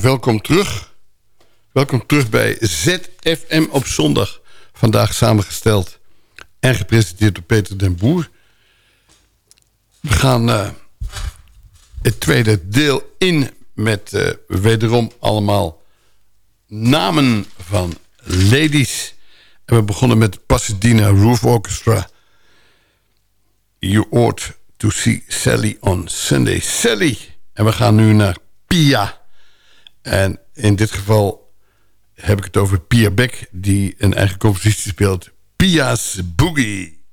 Welkom terug. Welkom terug bij ZFM op zondag. Vandaag samengesteld en gepresenteerd door Peter den Boer. We gaan eh, het tweede deel in met eh, wederom allemaal namen van ladies. We begonnen met Pasadena Roof Orchestra. You ought to see Sally on Sunday. Sally. En we gaan nu naar Pia. En in dit geval heb ik het over Pia Beck... die een eigen compositie speelt. Pia's Boogie.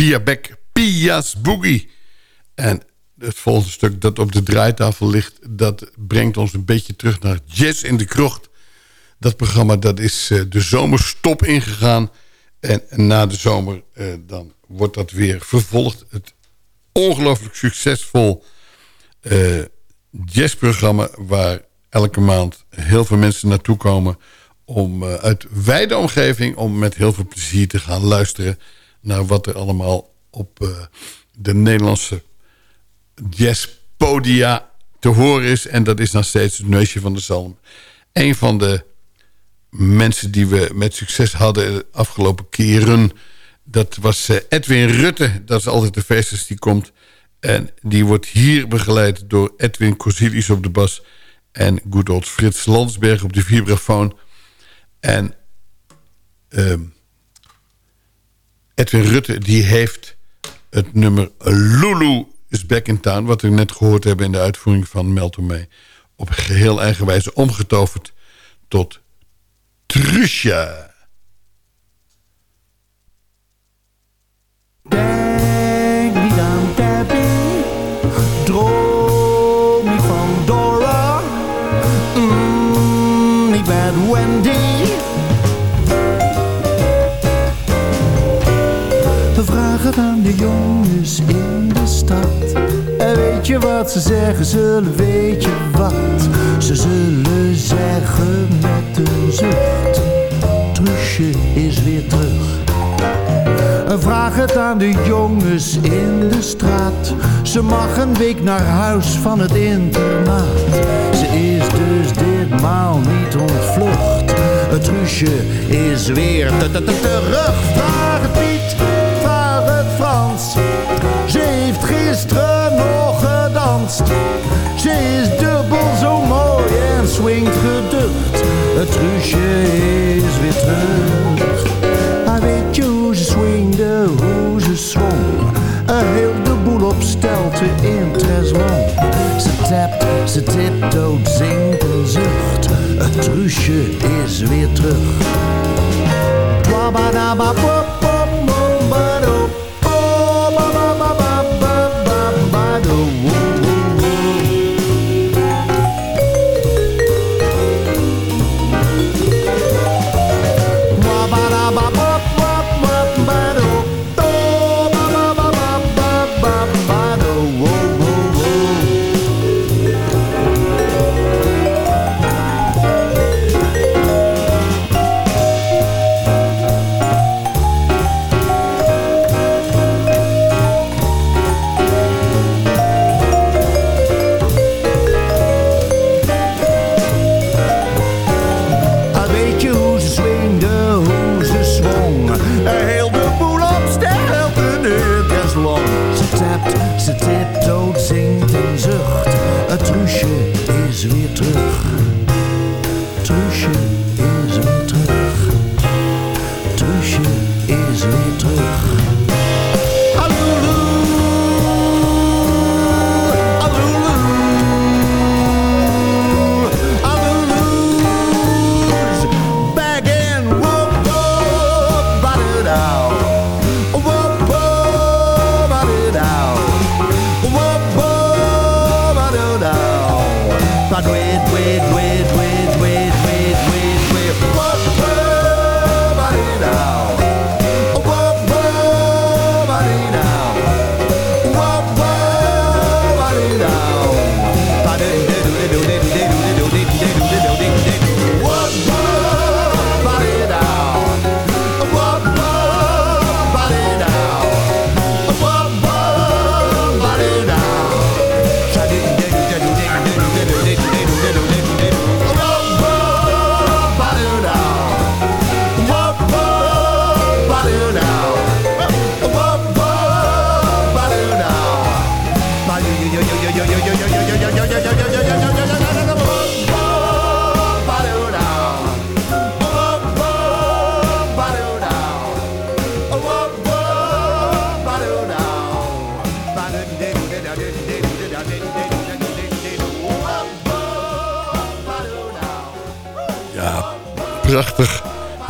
Pia Beck, Pia's Boogie. En het volgende stuk dat op de draaitafel ligt... dat brengt ons een beetje terug naar Jazz in de Krocht. Dat programma dat is uh, de zomerstop ingegaan. En na de zomer uh, dan wordt dat weer vervolgd. Het ongelooflijk succesvol uh, jazzprogramma... waar elke maand heel veel mensen naartoe komen... om uit wijde omgeving om met heel veel plezier te gaan luisteren... naar wat er allemaal op de Nederlandse jazzpodia te horen is. En dat is dan steeds het neusje van de zalm. Een van de mensen die we met succes hadden de afgelopen keren... dat was eh, Edwin Rutte. Dat is altijd de feestjes die komt. En die wordt hier begeleid door Edwin Corsilis op de bas... en good old Frits Landsberg op de vibrafoon. En uh, Edwin Rutte die heeft het nummer Lulu is Back in Town... wat we net gehoord hebben in de uitvoering van Melton op geheel eigen wijze omgetoverd tot Trusja. Wat ze zeggen, zullen weet je wat? Ze zullen zeggen met een zucht. Trusje is weer terug. Vraag het aan de jongens in de straat. Ze mag een week naar huis van het internaat. Ze is dus ditmaal niet ontvlucht. Het Trusje is weer terug. Vraag het Piet, vraag het Frans. Ze heeft gisteren Ze is dubbel zo mooi en swingt geducht. Het Trusje is weer terug. Hij weet je hoe ze swingde, hoe ze zwong. Er heel de boel op stelte in Treslong. Ze tapt, ze tiptoot, zingt en zucht. Het Trusje is weer terug.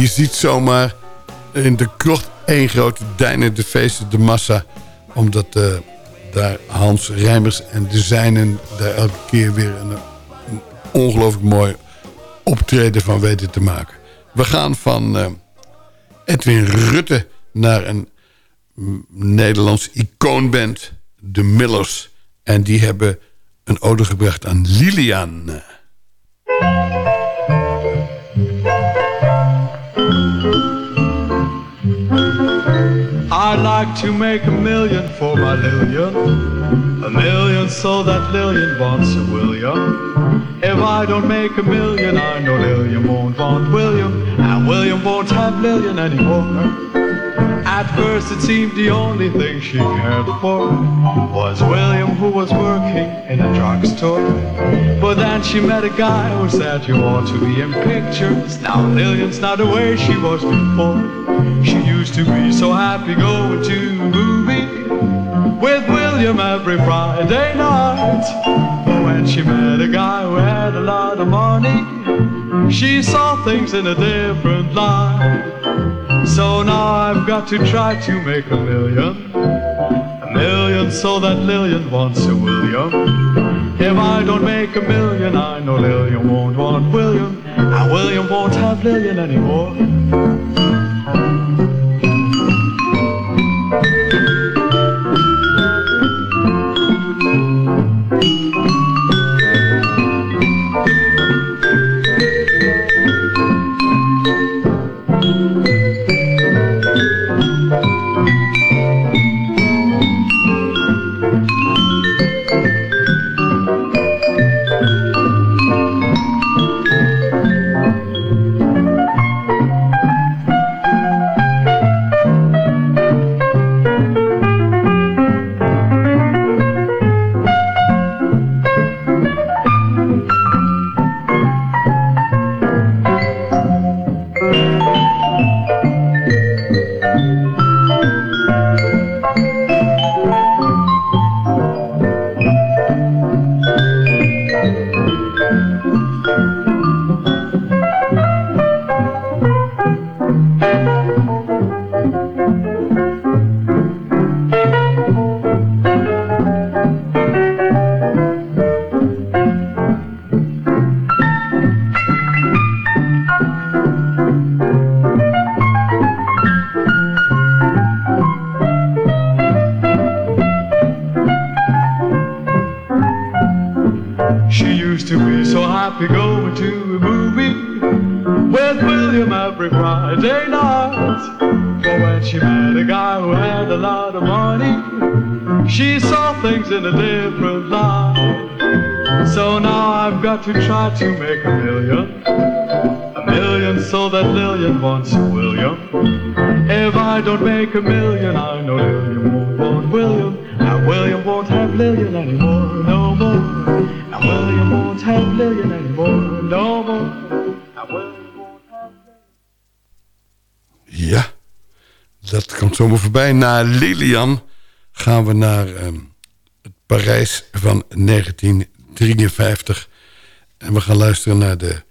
Je ziet zomaar in de krocht één grote de feesten de massa. Omdat uh, daar Hans Rijmers en de zijnen daar elke keer weer een, ongelooflijk mooi optreden van weten te maken. We gaan van uh, Edwin Rutte naar een Nederlands icoonband, de Millers. En die hebben een ode gebracht aan Lilian. I'd like to make a million for my Lillian. A million so that Lillian wants a William. If I don't make a million, I know Lillian won't want William. And William won't have Lillian anymore. At first it seemed the only thing she cared for was William who was working in a drugstore. But then she met a guy who said you ought to be in pictures. Now Lillian's not the way she was before. Happy going to a movie with William every Friday night. But when she met a guy who had a lot of money, she saw things in a different light. So now I've got to try to make a million. A million so that Lillian wants a William. If I don't make a million, I know Lillian won't want William. And William won't have Lillian anymore. She used to be so happy going to a movie with William every Friday night. But when she met a guy who had a lot of money, she saw things in a different light. So now I've got to try to make a million, a million so that Lillian wants William. If I don't make a million, I know Lillian won't want William. And William won't have Lillian anymore, no more. And William won't have Lillian anymore, no more. Ja, dat komt zomaar voorbij. Na Lilian gaan we naar um, het Parijs van 1953. En we gaan luisteren naar de,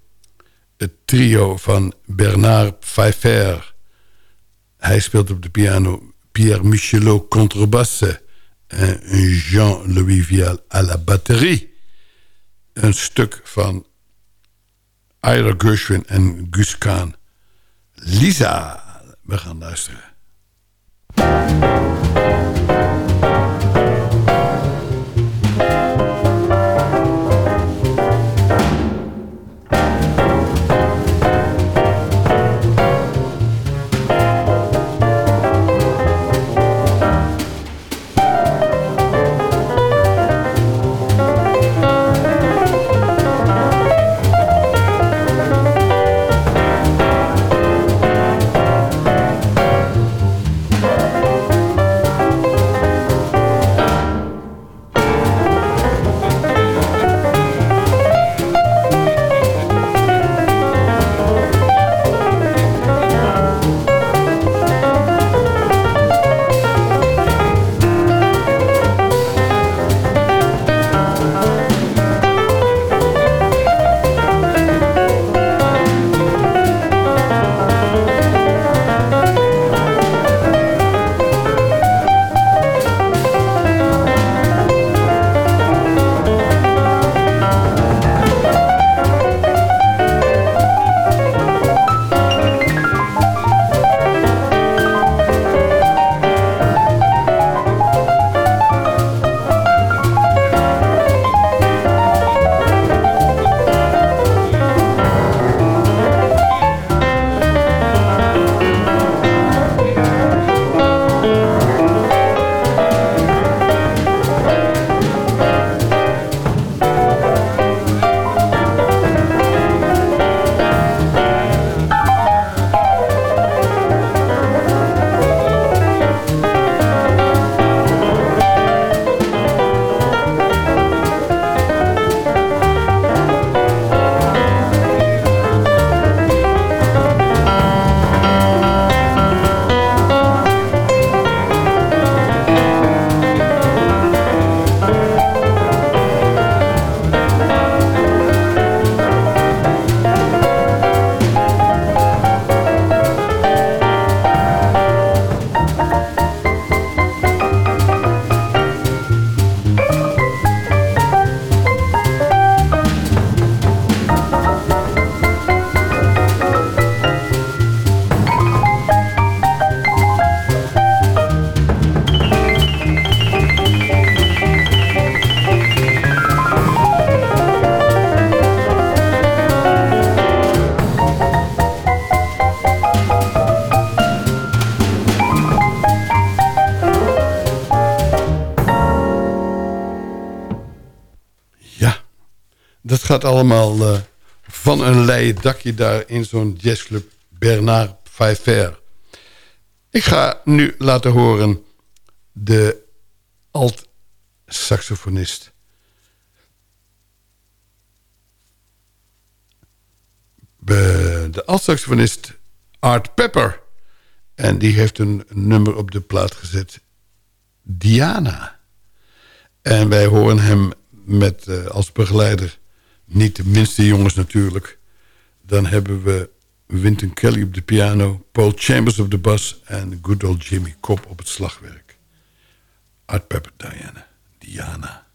het trio van Bernard Pfeiffer. Hij speelt op de piano Pierre Michelot contrebasse... Jean-Louis Vial à la batterie. Een stuk van Ira Gershwin en Gus Kahn. Lisa, we gaan luisteren. Gaat allemaal uh, van een leien dakje daar in zo'n jazzclub Bernard Pfeiffer. Ik ga nu laten horen de alt-saxofonist. De alt-saxofonist Art Pepper. En die heeft een nummer op de plaat gezet. Diana. En wij horen hem met uh, als begeleider... niet de minste jongens natuurlijk. Dan hebben we Winton Kelly op de piano... Paul Chambers op de bas... en good old Jimmy Cobb op het slagwerk. Art Pepper Diana. Diana.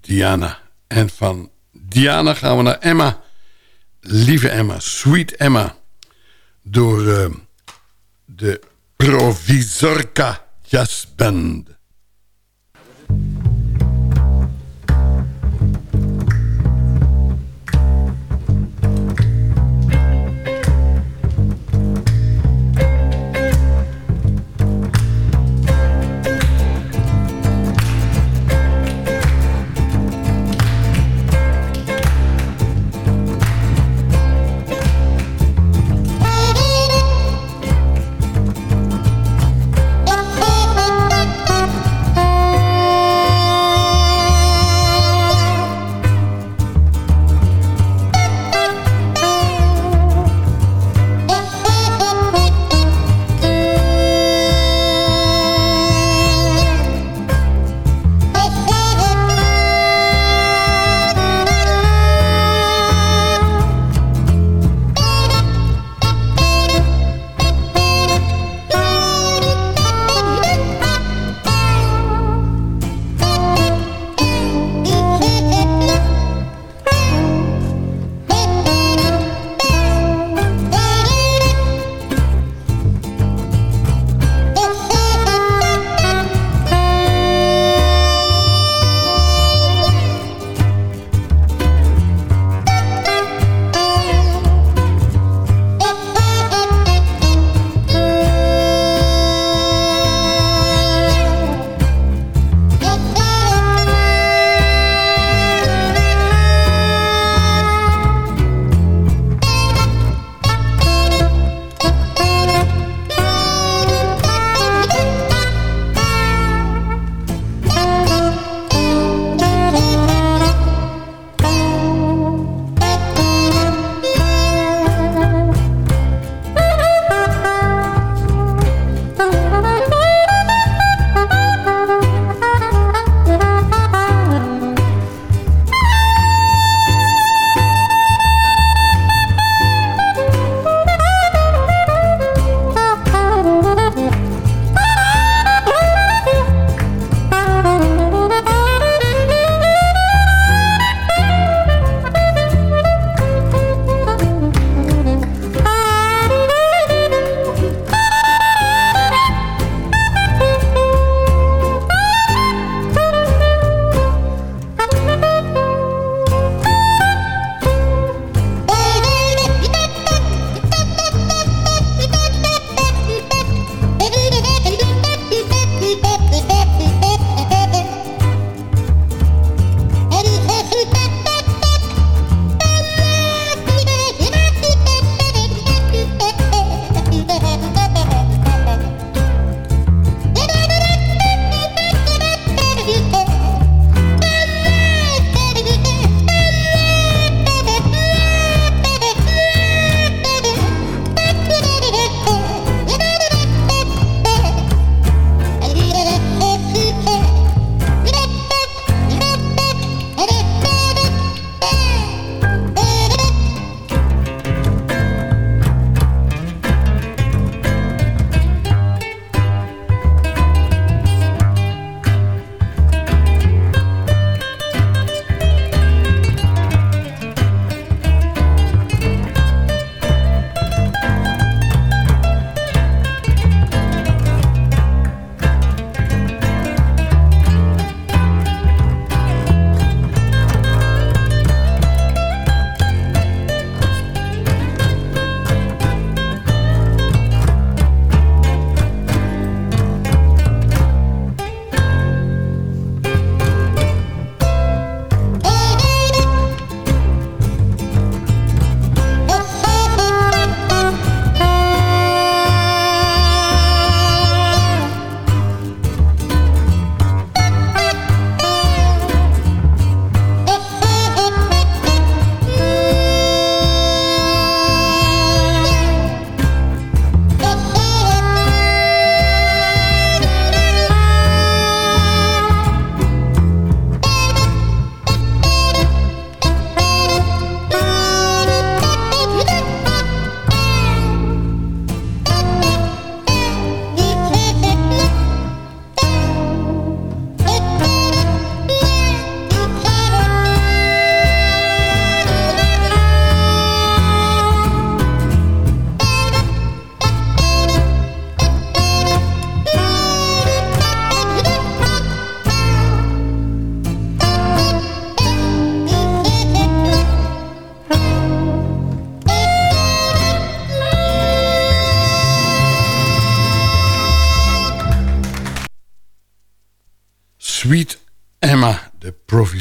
Diana. En van Diana gaan we naar Emma. Lieve Emma, Sweet Emma. Door uh, de Provisorca Jazz.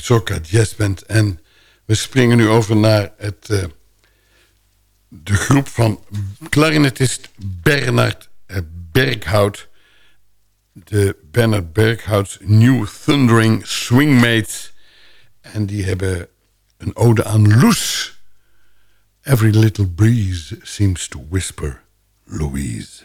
Provisoca Jazz Band. En we springen nu over naar het, uh, de groep van klarinetist Bernard uh, Berghout. De Bernard Berghouts New Thundering Swingmates. En die hebben een ode aan Loes. Every little breeze seems to whisper Louise.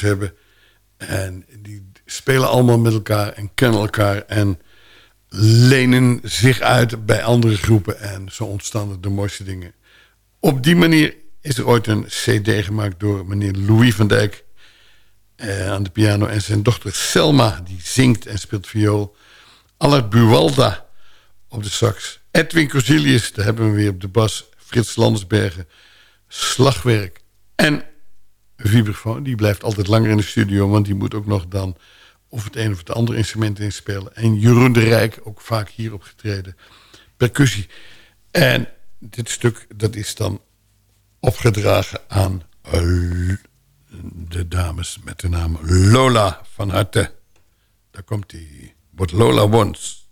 Jongens hebben. En die spelen allemaal met elkaar en kennen elkaar en lenen zich uit bij andere groepen. En zo ontstaan de mooiste dingen. Op die manier is er ooit een cd gemaakt door meneer Louis van Dijk... Eh, aan de piano en zijn dochter Selma, die zingt en speelt viool. Allard Buwalda op de sax. Edwin Corsilius, daar hebben we weer op de bas. Frits Landersbergen, slagwerk. En die blijft altijd langer in de studio... want die moet ook nog dan of het een of het andere instrument inspelen. En Jeroen de Rijk, ook vaak hier opgetreden. Percussie. En dit stuk, dat is dan opgedragen aan de dames met de naam Lola van harte. Daar komt hij. What Lola wants.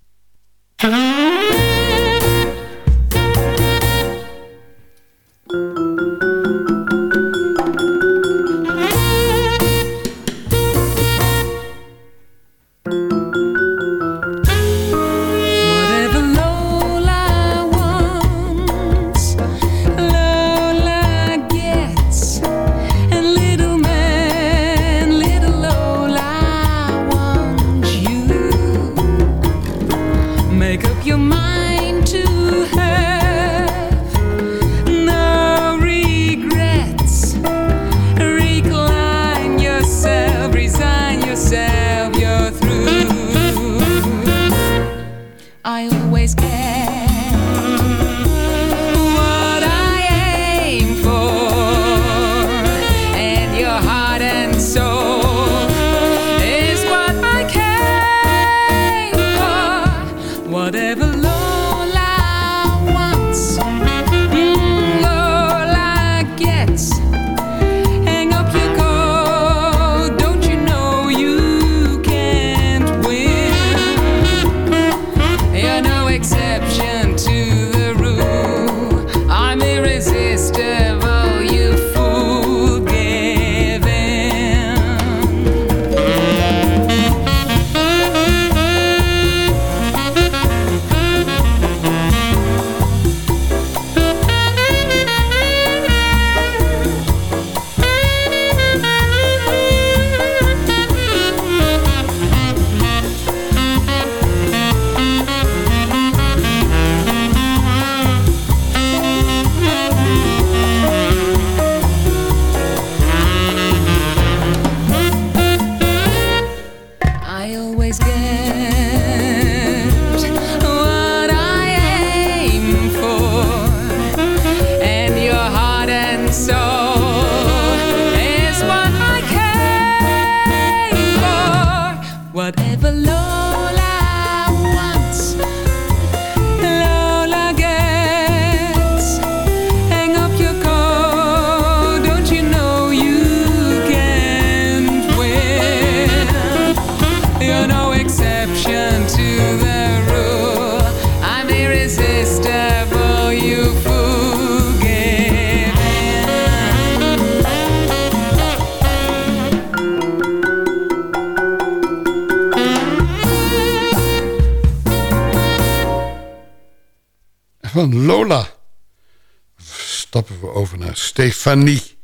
Stefanie.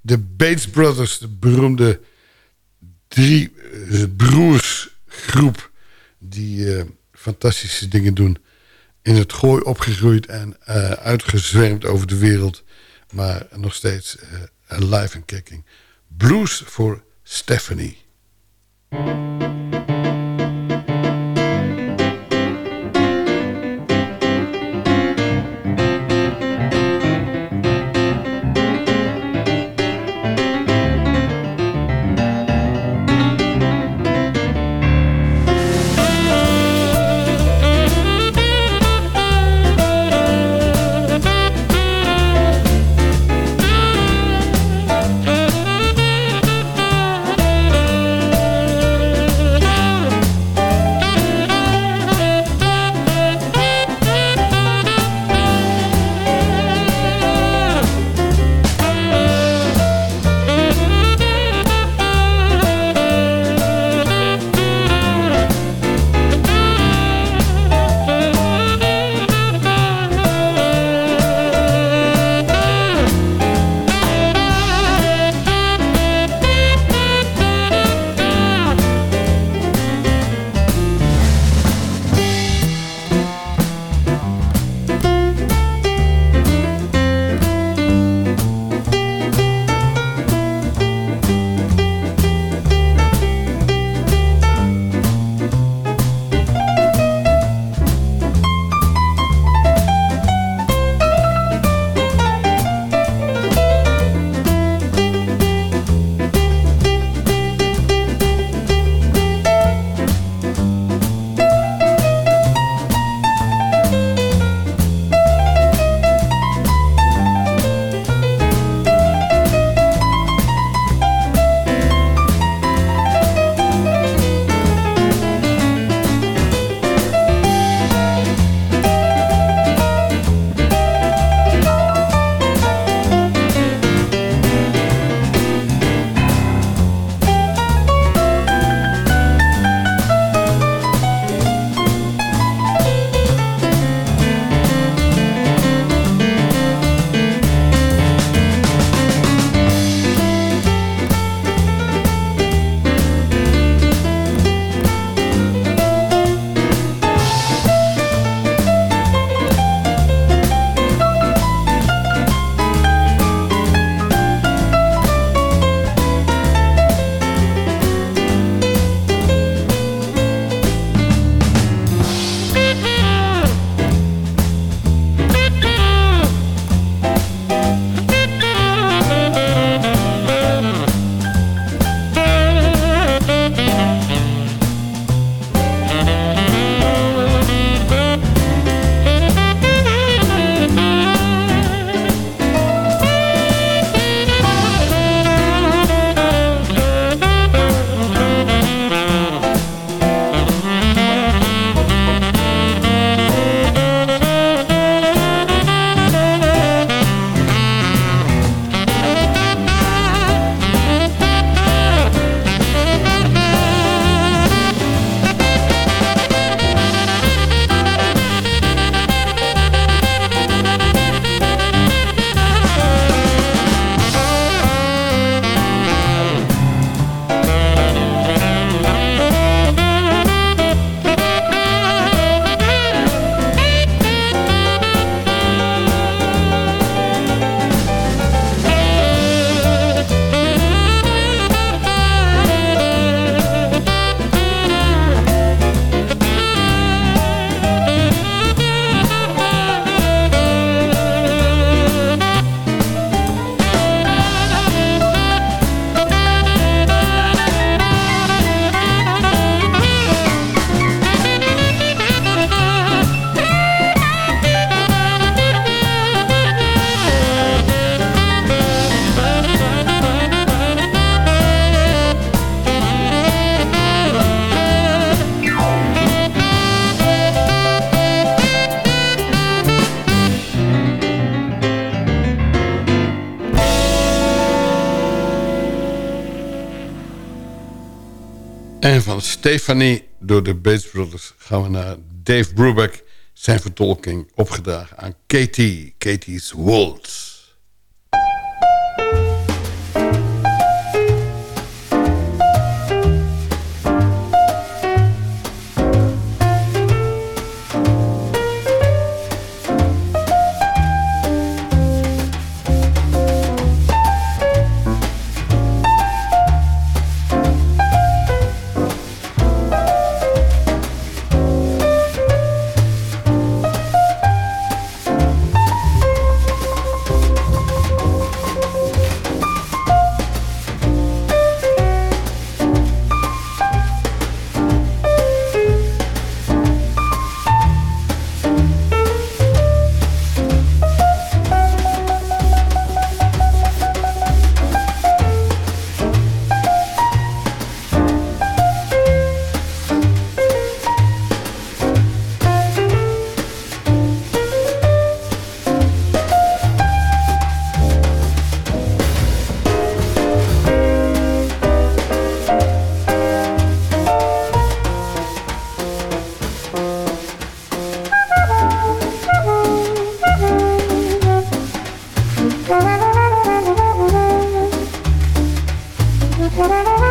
De Bates Brothers, de beroemde drie uh, broersgroep... die uh, fantastische dingen doen. In het gooi opgegroeid en uh, uitgezwermd over de wereld. Maar nog steeds live en kicking. Blues voor Stephanie. Stephanie door de Bates Brothers gaan we naar Dave Brubeck. Zijn vertolking opgedragen aan Katie, Katie's Waltz.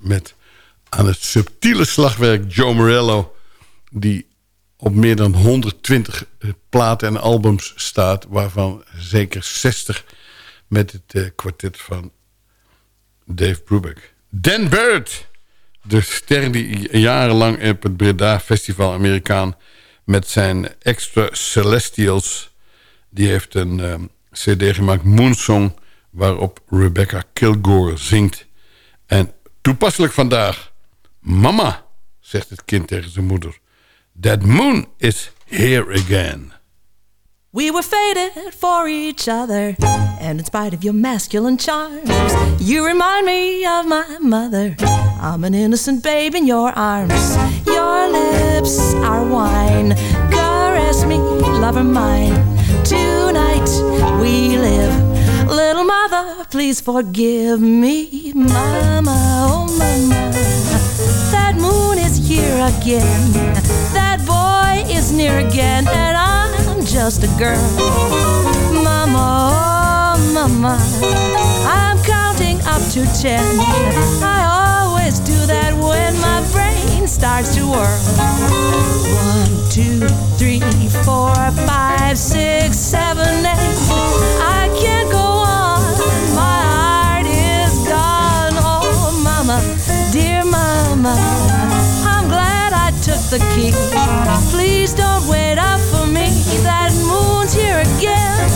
Met aan het subtiele slagwerk Joe Morello... die op meer dan 120 platen en albums staat... waarvan zeker 60 met het uh, kwartet van Dave Brubeck. Dan Barrett, de ster die jarenlang op het Breda Festival Amerikaan... met zijn Extra Celestials... die heeft een uh, cd gemaakt, Moonsong... waarop Rebecca Kilgore zingt. En toepasselijk vandaag... Mama, zegt het kind tegen zijn moeder... That moon is here again. We were fated for each other, and in spite of your masculine charms, you remind me of my mother. I'm an innocent babe in your arms. Your lips are wine. Caress me, lover mine. Tonight we live. Little mother, please forgive me. Mama, oh mama, that moon is here again. That boy is near again, and I'm just a girl. Mama, oh mama, I'm counting up to ten. I always do that when my brain starts to whirl. One, two, three, four, five, six, seven, eight. I can't go mama, dear mama, I'm glad I took the key. Please don't wait up for me. That moon's here again.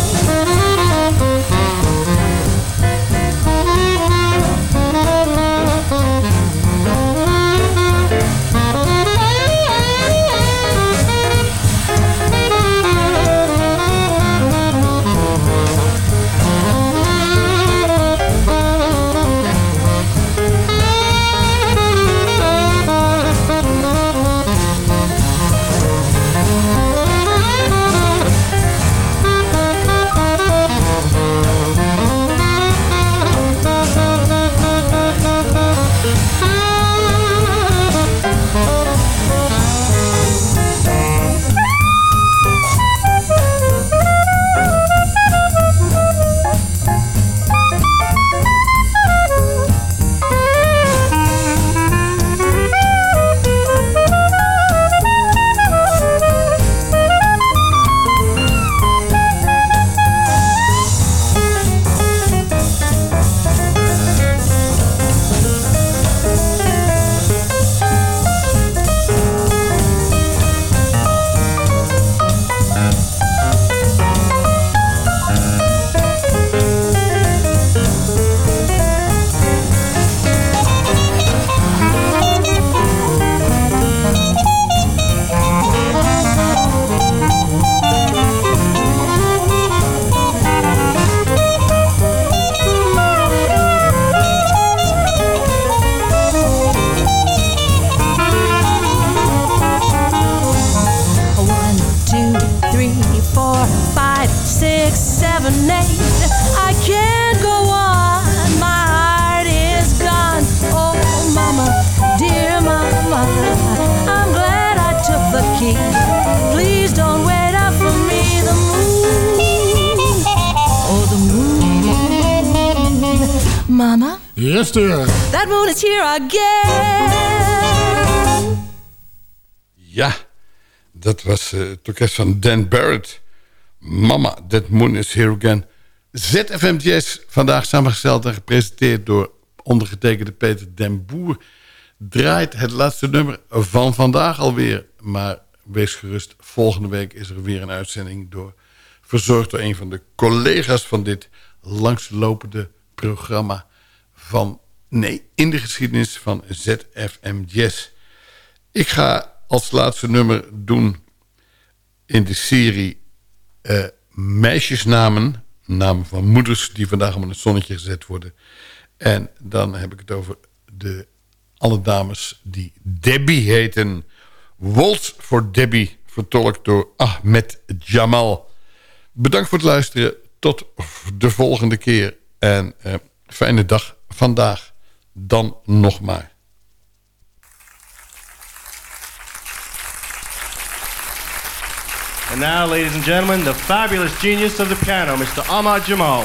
That moon is here again. Ja, dat was uh, het orkest van Dan Barrett. Mama, that moon is here again. ZFM Jazz, vandaag samengesteld en gepresenteerd door ondergetekende Peter Den Boer... draait het laatste nummer van vandaag alweer. Maar wees gerust, volgende week is er weer een uitzending... Door, verzorgd door een van de collega's van dit langslopende programma... van, nee, in de geschiedenis van ZFM Jazz. Ik ga als laatste nummer doen in de serie uh, meisjesnamen. Namen van moeders die vandaag op het zonnetje gezet worden. En dan heb ik het over de, alle dames die Debbie heten. Waltz voor Debbie, vertolkt door Ahmed Jamal. Bedankt voor het luisteren. Tot de volgende keer. En uh, fijne dag vandaag. Dan nog maar. And now, ladies and gentlemen, the fabulous genius of the piano, Mr. Ahmad Jamal.